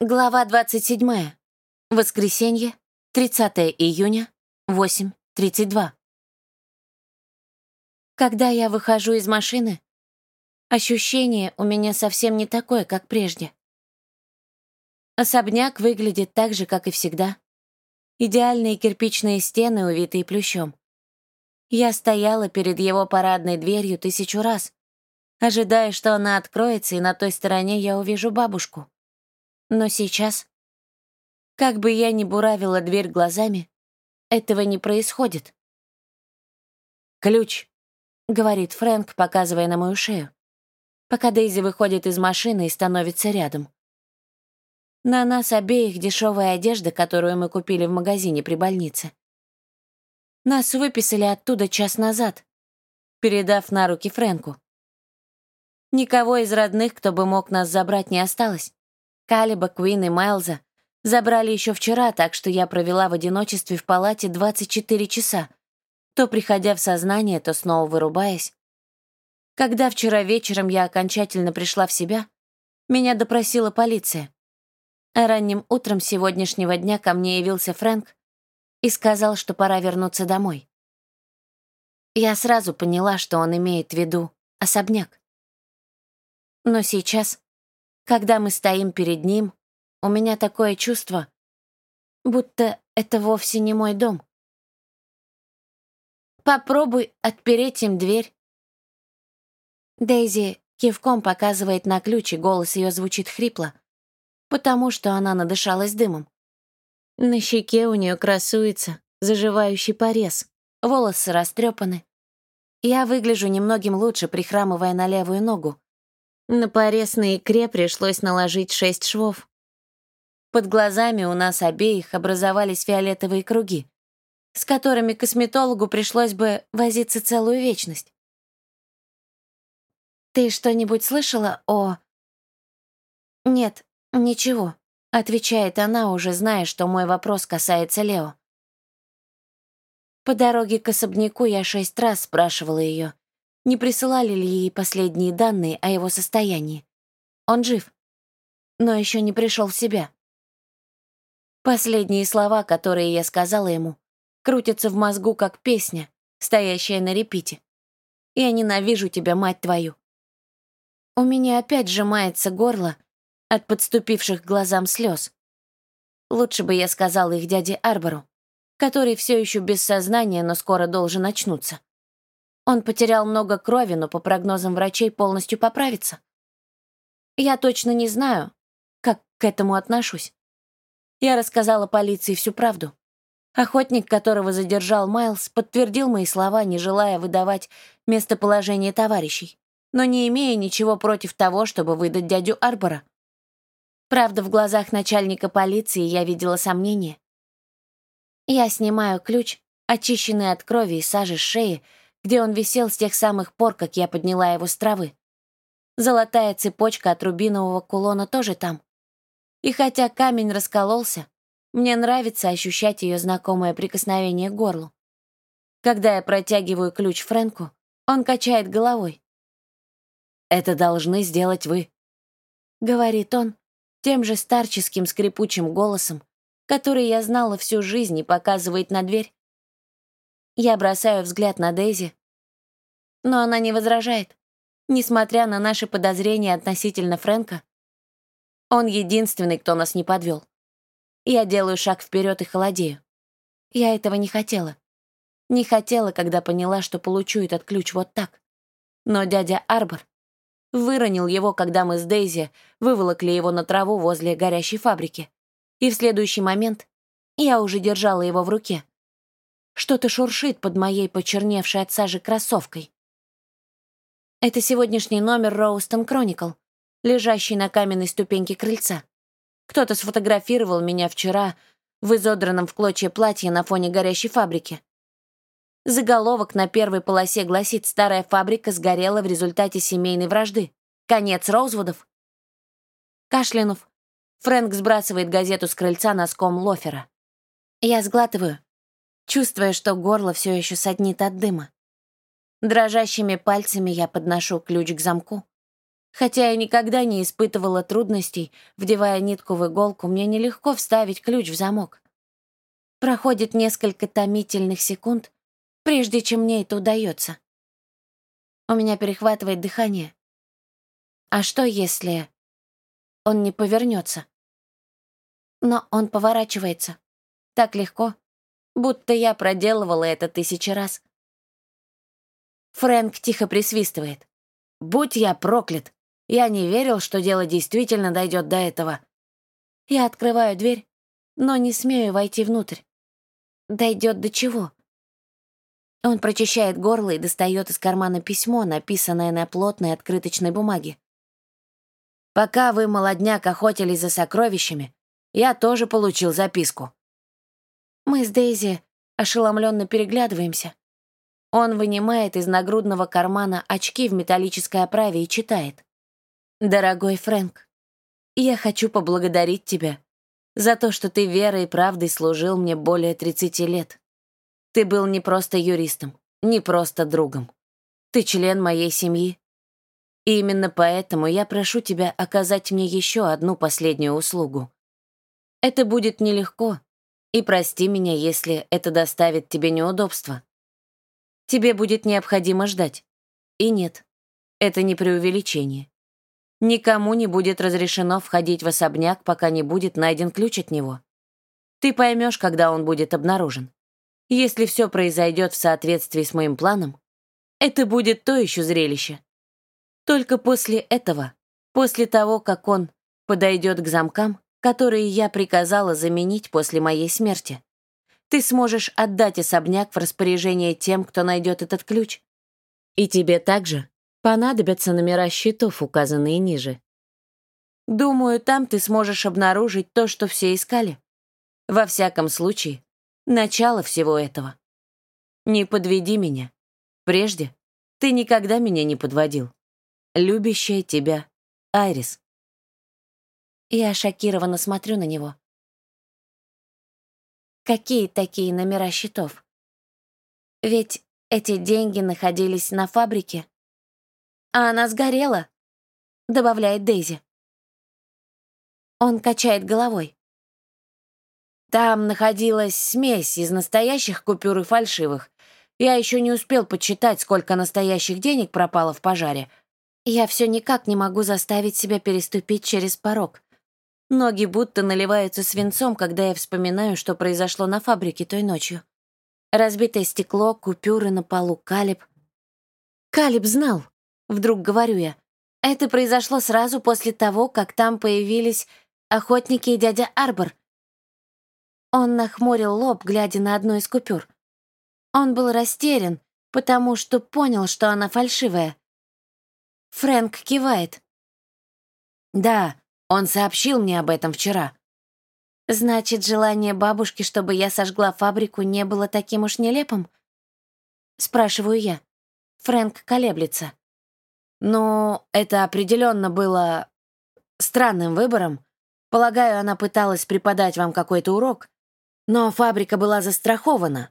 Глава 27. Воскресенье, 30 июня, 8.32. Когда я выхожу из машины, ощущение у меня совсем не такое, как прежде. Особняк выглядит так же, как и всегда. Идеальные кирпичные стены, увитые плющом. Я стояла перед его парадной дверью тысячу раз, ожидая, что она откроется, и на той стороне я увижу бабушку. Но сейчас, как бы я ни буравила дверь глазами, этого не происходит. «Ключ», — говорит Фрэнк, показывая на мою шею, пока Дейзи выходит из машины и становится рядом. На нас обеих дешевая одежда, которую мы купили в магазине при больнице. Нас выписали оттуда час назад, передав на руки Фрэнку. Никого из родных, кто бы мог нас забрать, не осталось. Калиба, Куин и Майлза забрали еще вчера, так что я провела в одиночестве в палате 24 часа, то приходя в сознание, то снова вырубаясь. Когда вчера вечером я окончательно пришла в себя, меня допросила полиция. А ранним утром сегодняшнего дня ко мне явился Фрэнк и сказал, что пора вернуться домой. Я сразу поняла, что он имеет в виду особняк. Но сейчас, когда мы стоим перед ним, у меня такое чувство, будто это вовсе не мой дом. Попробуй отпереть им дверь. Дейзи кивком показывает на ключ, и голос ее звучит хрипло, потому что она надышалась дымом. На щеке у нее красуется заживающий порез, волосы растрепаны. Я выгляжу немногим лучше, прихрамывая на левую ногу, на порез на икре пришлось наложить шесть швов. Под глазами у нас обеих образовались фиолетовые круги, с которыми косметологу пришлось бы возиться целую вечность. «Ты что-нибудь слышала о...» «Нет, ничего», — отвечает она, уже зная, что мой вопрос касается Лео. По дороге к особняку я шесть раз спрашивала ее, не присылали ли ей последние данные о его состоянии. Он жив, но еще не пришел в себя. Последние слова, которые я сказала ему, крутятся в мозгу, как песня, стоящая на репите. «Я ненавижу тебя, мать твою». У меня опять сжимается горло от подступивших к глазам слез. Лучше бы я сказала их дяде Арбору, который все еще без сознания, но скоро должен очнуться. Он потерял много крови, но по прогнозам врачей полностью поправится. Я точно не знаю, как к этому отношусь. Я рассказала полиции всю правду. Охотник, которого задержал Майлз, подтвердил мои слова, не желая выдавать местоположение товарищей, но не имея ничего против того, чтобы выдать дядю Арбора. Правда, в глазах начальника полиции я видела сомнение. Я снимаю ключ, очищенный от крови и сажи шеи, где он висел с тех самых пор, как я подняла его с травы. Золотая цепочка от рубинового кулона тоже там. И хотя камень раскололся, мне нравится ощущать ее знакомое прикосновение к горлу. Когда я протягиваю ключ Фрэнку, он качает головой. «Это должны сделать вы», — говорит он тем же старческим скрипучим голосом, который я знала всю жизнь и показывает на дверь, я бросаю взгляд на Дейзи, но она не возражает, несмотря на наши подозрения относительно Фрэнка. Он единственный, кто нас не подвел. Я делаю шаг вперед и холодею. Я этого не хотела. Не хотела, когда поняла, что получу этот ключ вот так. Но дядя Арбор выронил его, когда мы с Дейзи выволокли его на траву возле горящей фабрики. И в следующий момент я уже держала его в руке. Что-то шуршит под моей почерневшей от сажи кроссовкой. Это сегодняшний номер Роустон Кроникл, лежащий на каменной ступеньке крыльца. Кто-то сфотографировал меня вчера в изодранном в клочья платье на фоне горящей фабрики. Заголовок на первой полосе гласит «Старая фабрика сгорела в результате семейной вражды. Конец Роузвудов». Кашлянув, Фрэнк сбрасывает газету с крыльца носком лофера. Я сглатываю, чувствуя, что горло все еще саднит от дыма. Дрожащими пальцами я подношу ключ к замку, Хотя я никогда не испытывала трудностей, вдевая нитку в иголку, мне нелегко вставить ключ в замок. Проходит несколько томительных секунд, прежде чем мне это удается. У меня перехватывает дыхание. А что, если он не повернется? Но он поворачивается. Так легко, будто я проделывала это тысячи раз. Фрэнк тихо присвистывает. «Будь я проклят! Я не верил, что дело действительно дойдет до этого». Я открываю дверь, но не смею войти внутрь. Дойдет до чего? Он прочищает горло и достает из кармана письмо, написанное на плотной открыточной бумаге. «Пока вы, молодняк, охотились за сокровищами, я тоже получил записку». Мы с Дейзи ошеломленно переглядываемся. Он вынимает из нагрудного кармана очки в металлической оправе и читает. «Дорогой Фрэнк, я хочу поблагодарить тебя за то, что ты верой и правдой служил мне более 30 лет. Ты был не просто юристом, не просто другом. Ты член моей семьи. И именно поэтому я прошу тебя оказать мне еще одну последнюю услугу. Это будет нелегко, и прости меня, если это доставит тебе неудобства. Тебе будет необходимо ждать. И нет, это не преувеличение. Никому не будет разрешено входить в особняк, пока не будет найден ключ от него. Ты поймешь, когда он будет обнаружен. Если все произойдет в соответствии с моим планом, это будет то еще зрелище. Только после этого, после того, как он подойдет к замкам, которые я приказала заменить после моей смерти, ты сможешь отдать особняк в распоряжение тем, кто найдет этот ключ. И тебе также Понадобятся номера счетов, указанные ниже. Думаю, там ты сможешь обнаружить то, что все искали. Во всяком случае, начало всего этого. Не подведи меня. Прежде ты никогда меня не подводил. Любящая тебя, Айрис. Я шокированно смотрю на него. Какие такие номера счетов? Ведь эти деньги находились на фабрике, а она сгорела», — добавляет Дейзи. Он качает головой. Там находилась смесь из настоящих купюр и фальшивых. Я еще не успел подсчитать, сколько настоящих денег пропало в пожаре. Я все никак не могу заставить себя переступить через порог. Ноги будто наливаются свинцом, когда я вспоминаю, что произошло на фабрике той ночью. Разбитое стекло, купюры на полу, Калиб. Калиб знал. Вдруг говорю я. Это произошло сразу после того, как там появились охотники и дядя Арбор. Он нахмурил лоб, глядя на одну из купюр. Он был растерян, потому что понял, что она фальшивая. Фрэнк кивает. «Да, он сообщил мне об этом вчера». «Значит, желание бабушки, чтобы я сожгла фабрику, не было таким уж нелепым?» Спрашиваю я. Фрэнк колеблется. Ну, это определенно было странным выбором. Полагаю, она пыталась преподать вам какой-то урок, но фабрика была застрахована.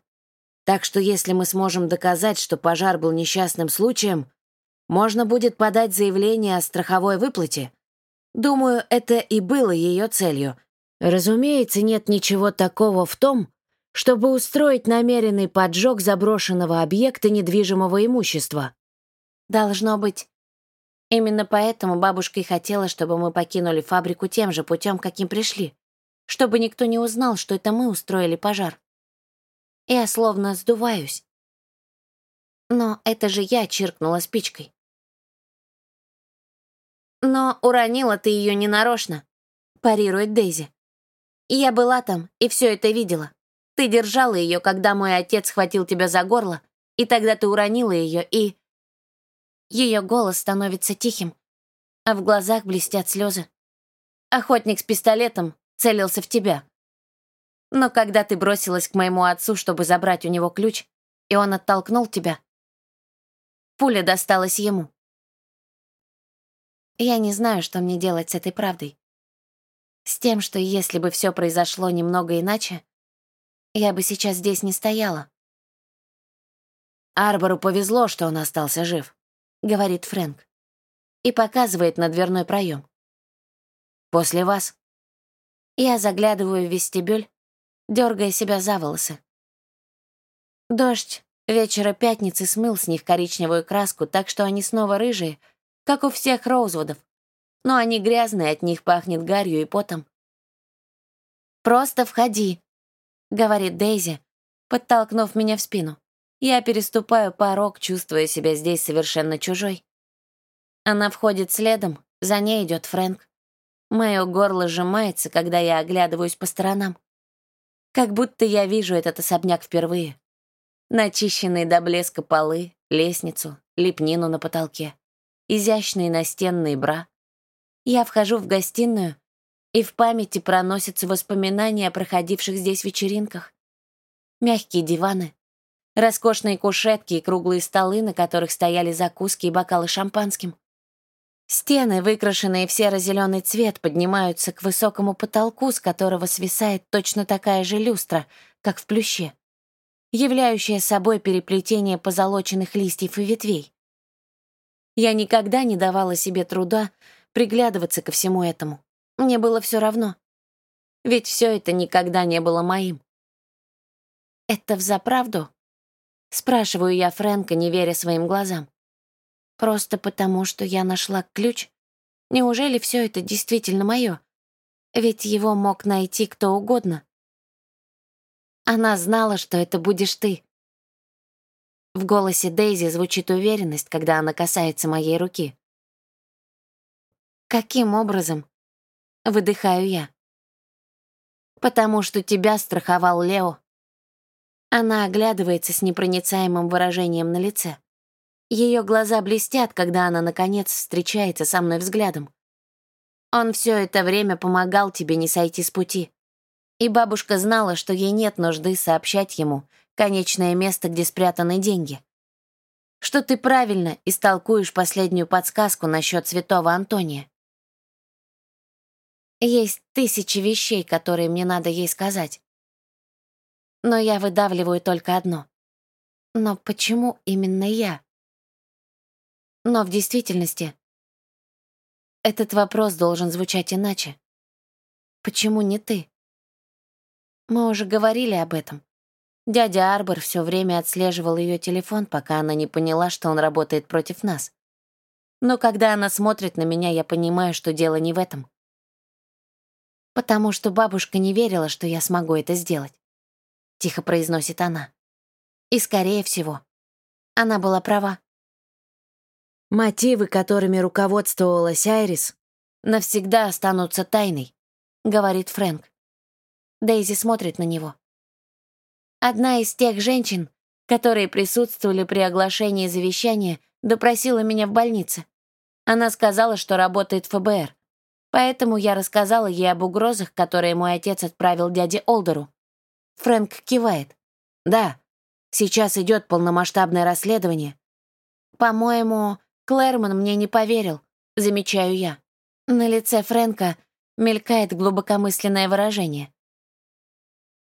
Так что если мы сможем доказать, что пожар был несчастным случаем, можно будет подать заявление о страховой выплате. Думаю, это и было ее целью. Разумеется, нет ничего такого в том, чтобы устроить намеренный поджог заброшенного объекта недвижимого имущества. Должно быть, Именно поэтому бабушка и хотела, чтобы мы покинули фабрику тем же путем, каким пришли, чтобы никто не узнал, что это мы устроили пожар. Я словно сдуваюсь. Но это же я чиркнула спичкой. Но уронила ты ее ненарочно, парирует Дейзи. Я была там и все это видела. Ты держала ее, когда мой отец схватил тебя за горло, и тогда ты уронила ее и... Ее голос становится тихим, а в глазах блестят слезы. Охотник с пистолетом целился в тебя. Но когда ты бросилась к моему отцу, чтобы забрать у него ключ, и он оттолкнул тебя, пуля досталась ему. Я не знаю, что мне делать с этой правдой. С тем, что если бы все произошло немного иначе, я бы сейчас здесь не стояла. Арбору повезло, что он остался жив говорит Фрэнк. и показывает на дверной проем. «После вас». Я заглядываю в вестибюль, дергая себя за волосы. Дождь вечера пятницы смыл с них коричневую краску, так что они снова рыжие, как у всех Роузвудов. Но они грязные, от них пахнет гарью и потом. «Просто входи», — говорит Дейзи, подтолкнув меня в спину. Я переступаю порог, чувствуя себя здесь совершенно чужой. Она входит следом, за ней идет Фрэнк. Мое горло сжимается, когда я оглядываюсь по сторонам. Как будто я вижу этот особняк впервые. Начищенные до блеска полы, лестницу, лепнину на потолке, изящные настенные бра. Я вхожу в гостиную, и в памяти проносятся воспоминания о проходивших здесь вечеринках. Мягкие диваны, роскошные кушетки и круглые столы, на которых стояли закуски и бокалы шампанским. Стены, выкрашенные в серо-зеленый цвет, поднимаются к высокому потолку, с которого свисает точно такая же люстра, как в плюще, являющая собой переплетение позолоченных листьев и ветвей. Я никогда не давала себе труда приглядываться ко всему этому. Мне было все равно. Ведь все это никогда не было моим. «Это взаправду?» Спрашиваю я Фрэнка, не веря своим глазам. Просто потому, что я нашла ключ? Неужели все это действительно мое? Ведь его мог найти кто угодно. Она знала, что это будешь ты. В голосе Дейзи звучит уверенность, когда она касается моей руки. Каким образом? Выдыхаю я. Потому что тебя страховал Лео. Она оглядывается с непроницаемым выражением на лице. Ее глаза блестят, когда она, наконец, встречается со мной взглядом. Он все это время помогал тебе не сойти с пути. И бабушка знала, что ей нет нужды сообщать ему конечное место, где спрятаны деньги. Что ты правильно истолкуешь последнюю подсказку насчет святого Антония. Есть тысячи вещей, которые мне надо ей сказать но я выдавливаю только одно. Но почему именно я? Но в действительности этот вопрос должен звучать иначе. Почему не ты? Мы уже говорили об этом. Дядя Арбор все время отслеживал ее телефон, пока она не поняла, что он работает против нас. Но когда она смотрит на меня, я понимаю, что дело не в этом. Потому что бабушка не верила, что я смогу это сделать тихо произносит она. И, скорее всего, она была права. Мотивы, которыми руководствовалась Айрис, навсегда останутся тайной, говорит Фрэнк. Дейзи смотрит на него. Одна из тех женщин, которые присутствовали при оглашении завещания, допросила меня в больнице. Она сказала, что работает в ФБР. Поэтому я рассказала ей об угрозах, которые мой отец отправил дяде Олдеру. Фрэнк кивает. «Да, сейчас идет полномасштабное расследование». «По-моему, Клэрман мне не поверил», — замечаю я. На лице Фрэнка мелькает глубокомысленное выражение.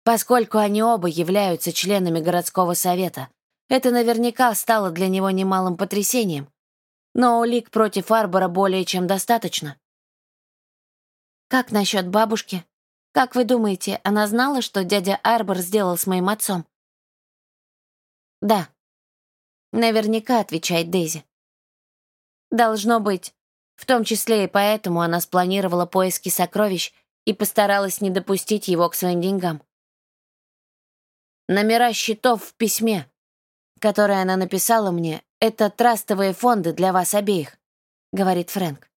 Поскольку они оба являются членами городского совета, это наверняка стало для него немалым потрясением. Но улик против Арбора более чем достаточно. «Как насчет бабушки?» Как вы думаете, она знала, что дядя Арбор сделал с моим отцом? Да. Наверняка, отвечает Дейзи. Должно быть. В том числе и поэтому она спланировала поиски сокровищ и постаралась не допустить его к своим деньгам. Номера счетов в письме, которое она написала мне, это трастовые фонды для вас обеих, говорит Фрэнк.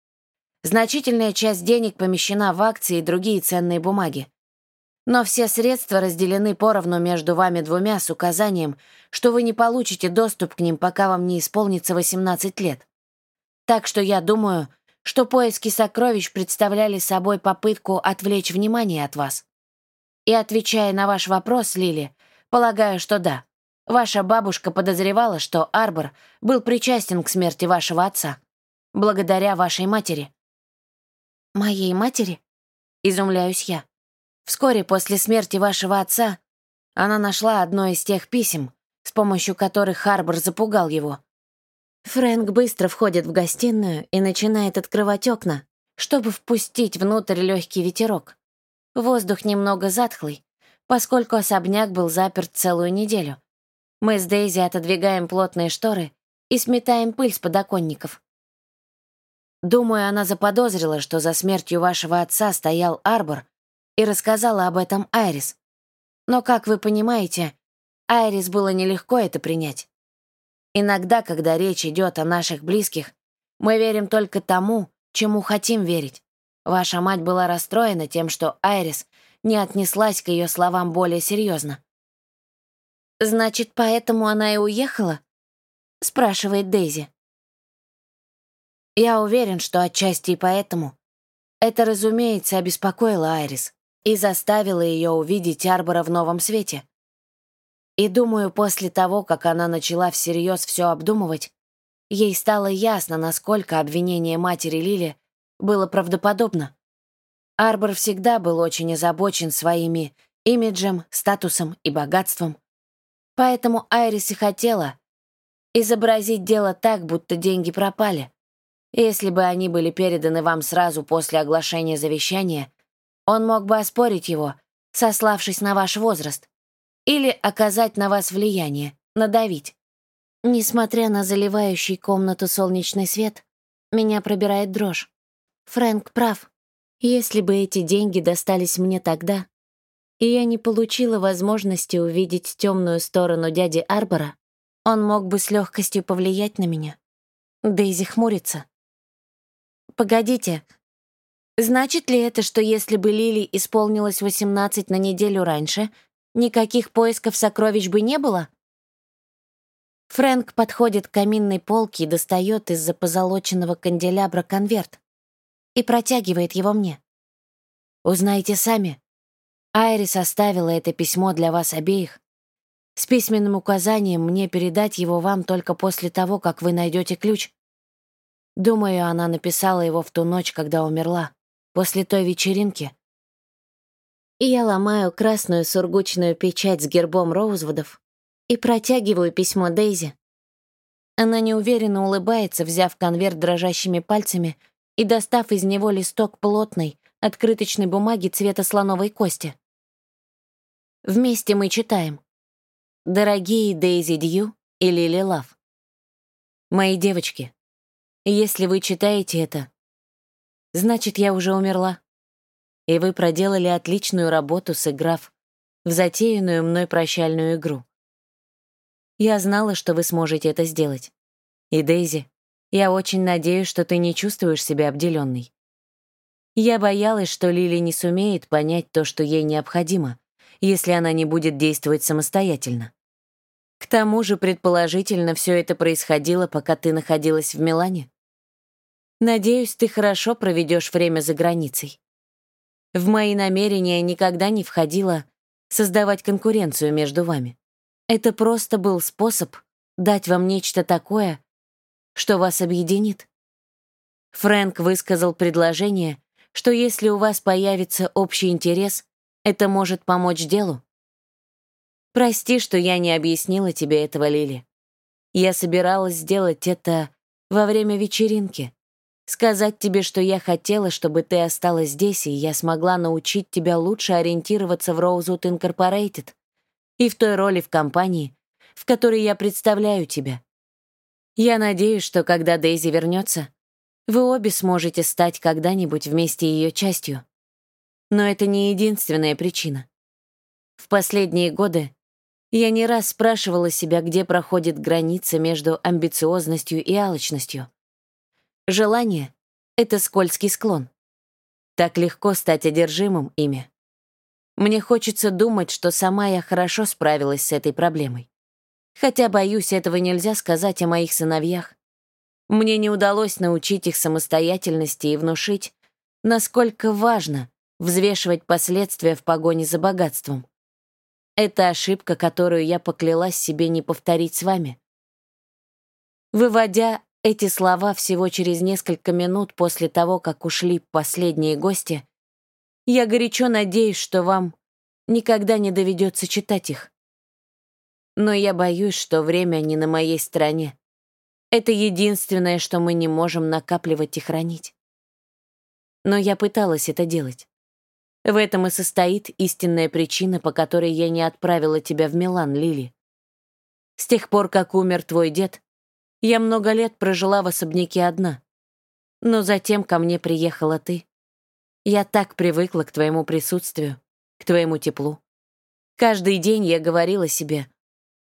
Значительная часть денег помещена в акции и другие ценные бумаги. Но все средства разделены поровну между вами двумя с указанием, что вы не получите доступ к ним, пока вам не исполнится 18 лет. Так что я думаю, что поиски сокровищ представляли собой попытку отвлечь внимание от вас. И отвечая на ваш вопрос, Лили, полагаю, что да. Ваша бабушка подозревала, что Арбор был причастен к смерти вашего отца, благодаря вашей матери. «Моей матери?» — изумляюсь я. Вскоре после смерти вашего отца она нашла одно из тех писем, с помощью которых Харбор запугал его. Фрэнк быстро входит в гостиную и начинает открывать окна, чтобы впустить внутрь легкий ветерок. Воздух немного затхлый, поскольку особняк был заперт целую неделю. Мы с Дейзи отодвигаем плотные шторы и сметаем пыль с подоконников. Думаю, она заподозрила, что за смертью вашего отца стоял Арбор, и рассказала об этом Айрис. Но, как вы понимаете, Айрис было нелегко это принять. Иногда, когда речь идет о наших близких, мы верим только тому, чему хотим верить. Ваша мать была расстроена тем, что Айрис не отнеслась к ее словам более серьезно. «Значит, поэтому она и уехала?» — спрашивает Дейзи. Я уверен, что отчасти и поэтому. Это, разумеется, обеспокоило Айрис и заставило ее увидеть Арбора в новом свете. И думаю, после того, как она начала всерьез все обдумывать, ей стало ясно, насколько обвинение матери Лили было правдоподобно. Арбор всегда был очень озабочен своими имиджем, статусом и богатством. Поэтому Айрис и хотела изобразить дело так, будто деньги пропали. Если бы они были переданы вам сразу после оглашения завещания, он мог бы оспорить его, сославшись на ваш возраст, или оказать на вас влияние, надавить. Несмотря на заливающий комнату солнечный свет, меня пробирает дрожь. Фрэнк прав. Если бы эти деньги достались мне тогда, и я не получила возможности увидеть темную сторону дяди Арбора, он мог бы с легкостью повлиять на меня. Дейзи хмурится. Погодите. Значит ли это, что если бы Лили исполнилось 18 на неделю раньше, никаких поисков сокровищ бы не было? Фрэнк подходит к каминной полке и достает из-за позолоченного канделябра конверт и протягивает его мне. Узнайте сами. Айрис оставила это письмо для вас обеих с письменным указанием мне передать его вам только после того, как вы найдете ключ. Думаю, она написала его в ту ночь, когда умерла, после той вечеринки. И я ломаю красную сургучную печать с гербом Роузвудов и протягиваю письмо Дейзи. Она неуверенно улыбается, взяв конверт дрожащими пальцами и достав из него листок плотной, открыточной бумаги цвета слоновой кости. Вместе мы читаем. «Дорогие Дейзи Дью и Лили Лав, мои девочки, если вы читаете это, значит, я уже умерла. И вы проделали отличную работу, сыграв в затеянную мной прощальную игру. Я знала, что вы сможете это сделать. И, Дейзи, я очень надеюсь, что ты не чувствуешь себя обделенной. Я боялась, что Лили не сумеет понять то, что ей необходимо, если она не будет действовать самостоятельно. К тому же, предположительно, все это происходило, пока ты находилась в Милане. Надеюсь, ты хорошо проведешь время за границей. В мои намерения никогда не входило создавать конкуренцию между вами. Это просто был способ дать вам нечто такое, что вас объединит. Фрэнк высказал предложение, что если у вас появится общий интерес, это может помочь делу. Прости, что я не объяснила тебе этого, Лили. Я собиралась сделать это во время вечеринки. Сказать тебе, что я хотела, чтобы ты осталась здесь, и я смогла научить тебя лучше ориентироваться в Rosewood Incorporated и в той роли в компании, в которой я представляю тебя. Я надеюсь, что когда Дейзи вернется, вы обе сможете стать когда-нибудь вместе ее частью. Но это не единственная причина. В последние годы я не раз спрашивала себя, где проходит граница между амбициозностью и алчностью. Желание — это скользкий склон. Так легко стать одержимым ими. Мне хочется думать, что сама я хорошо справилась с этой проблемой. Хотя, боюсь, этого нельзя сказать о моих сыновьях. Мне не удалось научить их самостоятельности и внушить, насколько важно взвешивать последствия в погоне за богатством. Это ошибка, которую я поклялась себе не повторить с вами. Выводя эти слова всего через несколько минут после того, как ушли последние гости, я горячо надеюсь, что вам никогда не доведется читать их. Но я боюсь, что время не на моей стороне. Это единственное, что мы не можем накапливать и хранить. Но я пыталась это делать. В этом и состоит истинная причина, по которой я не отправила тебя в Милан, Лили. С тех пор, как умер твой дед, я много лет прожила в особняке одна. Но затем ко мне приехала ты. Я так привыкла к твоему присутствию, к твоему теплу. Каждый день я говорила себе,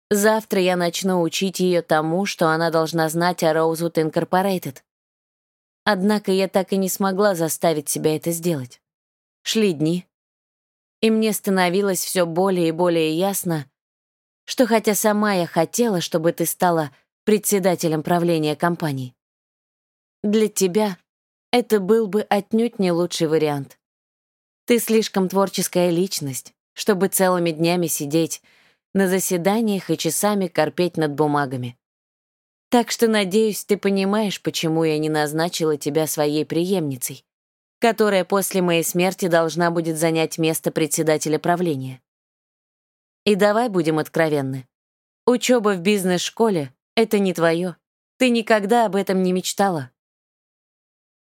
завтра я начну учить ее тому, что она должна знать о Rosewood Incorporated. Однако я так и не смогла заставить себя это сделать. Шли дни, и мне становилось все более и более ясно, что хотя сама я хотела, чтобы ты стала председателем правления компании, для тебя это был бы отнюдь не лучший вариант. Ты слишком творческая личность, чтобы целыми днями сидеть на заседаниях и часами корпеть над бумагами. Так что, надеюсь, ты понимаешь, почему я не назначила тебя своей преемницей которая после моей смерти должна будет занять место председателя правления. И давай будем откровенны. Учеба в бизнес-школе — это не твое. Ты никогда об этом не мечтала.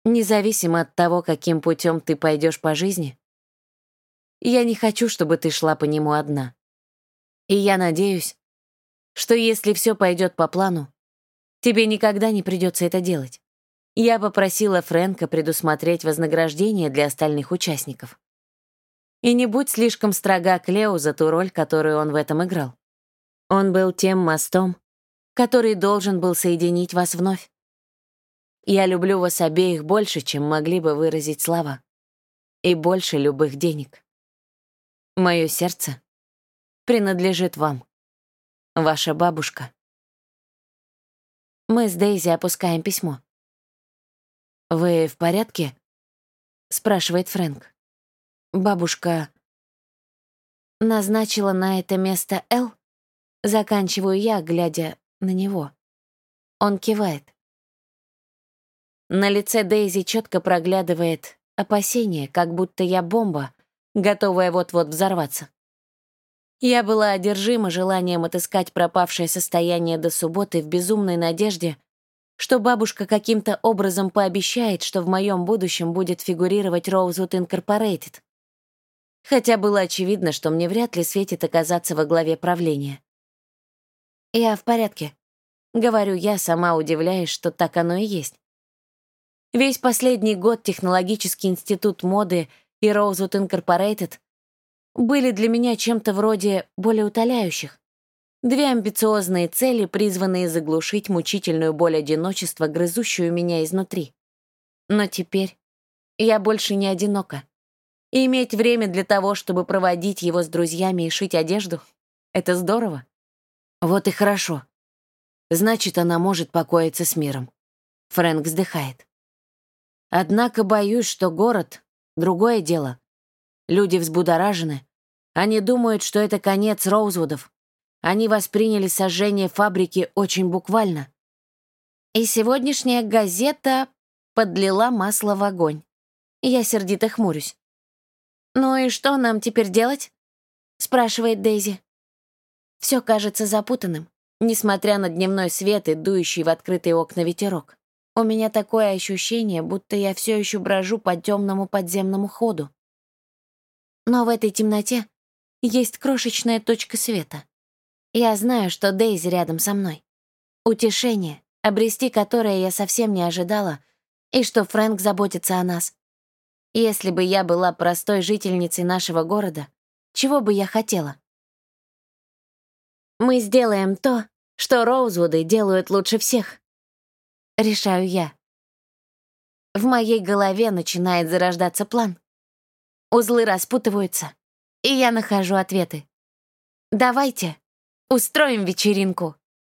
Независимо от того, каким путем ты пойдешь по жизни, я не хочу, чтобы ты шла по нему одна. И я надеюсь, что если все пойдет по плану, тебе никогда не придется это делать. Я попросила Фрэнка предусмотреть вознаграждение для остальных участников. И не будь слишком строга к Лео за ту роль, которую он в этом играл. Он был тем мостом, который должен был соединить вас вновь. Я люблю вас обеих больше, чем могли бы выразить слова. И больше любых денег. Мое сердце принадлежит вам. Ваша бабушка. Мы с Дейзи опускаем письмо. «Вы в порядке?» — спрашивает Фрэнк. Бабушка назначила на это место Эл. Заканчиваю я, глядя на него. Он кивает. На лице Дейзи четко проглядывает опасение, как будто я бомба, готовая вот-вот взорваться. Я была одержима желанием отыскать пропавшее состояние до субботы в безумной надежде, что бабушка каким-то образом пообещает, что в моем будущем будет фигурировать Rosewood Incorporated. Хотя было очевидно, что мне вряд ли светит оказаться во главе правления. «Я в порядке», — говорю я, сама удивляясь, что так оно и есть. Весь последний год Технологический институт моды и Rosewood Incorporated были для меня чем-то вроде более утоляющих. Две амбициозные цели, призванные заглушить мучительную боль одиночества, грызущую меня изнутри. Но теперь я больше не одинока. И иметь время для того, чтобы проводить его с друзьями и шить одежду — это здорово. Вот и хорошо. Значит, она может покоиться с миром. Фрэнк вздыхает. Однако боюсь, что город — другое дело. Люди взбудоражены. Они думают, что это конец Роузвудов, они восприняли сожжение фабрики очень буквально. И сегодняшняя газета подлила масло в огонь. Я сердито хмурюсь. «Ну и что нам теперь делать?» — спрашивает Дейзи. Все кажется запутанным, несмотря на дневной свет и дующий в открытые окна ветерок. У меня такое ощущение, будто я все еще брожу по темному подземному ходу. Но в этой темноте есть крошечная точка света. Я знаю, что Дейзи рядом со мной. Утешение, обрести которое я совсем не ожидала, и что Фрэнк заботится о нас. Если бы я была простой жительницей нашего города, чего бы я хотела? Мы сделаем то, что Роузвуды делают лучше всех. Решаю я. В моей голове начинает зарождаться план. Узлы распутываются, и я нахожу ответы. Давайте Устроим вечеринку.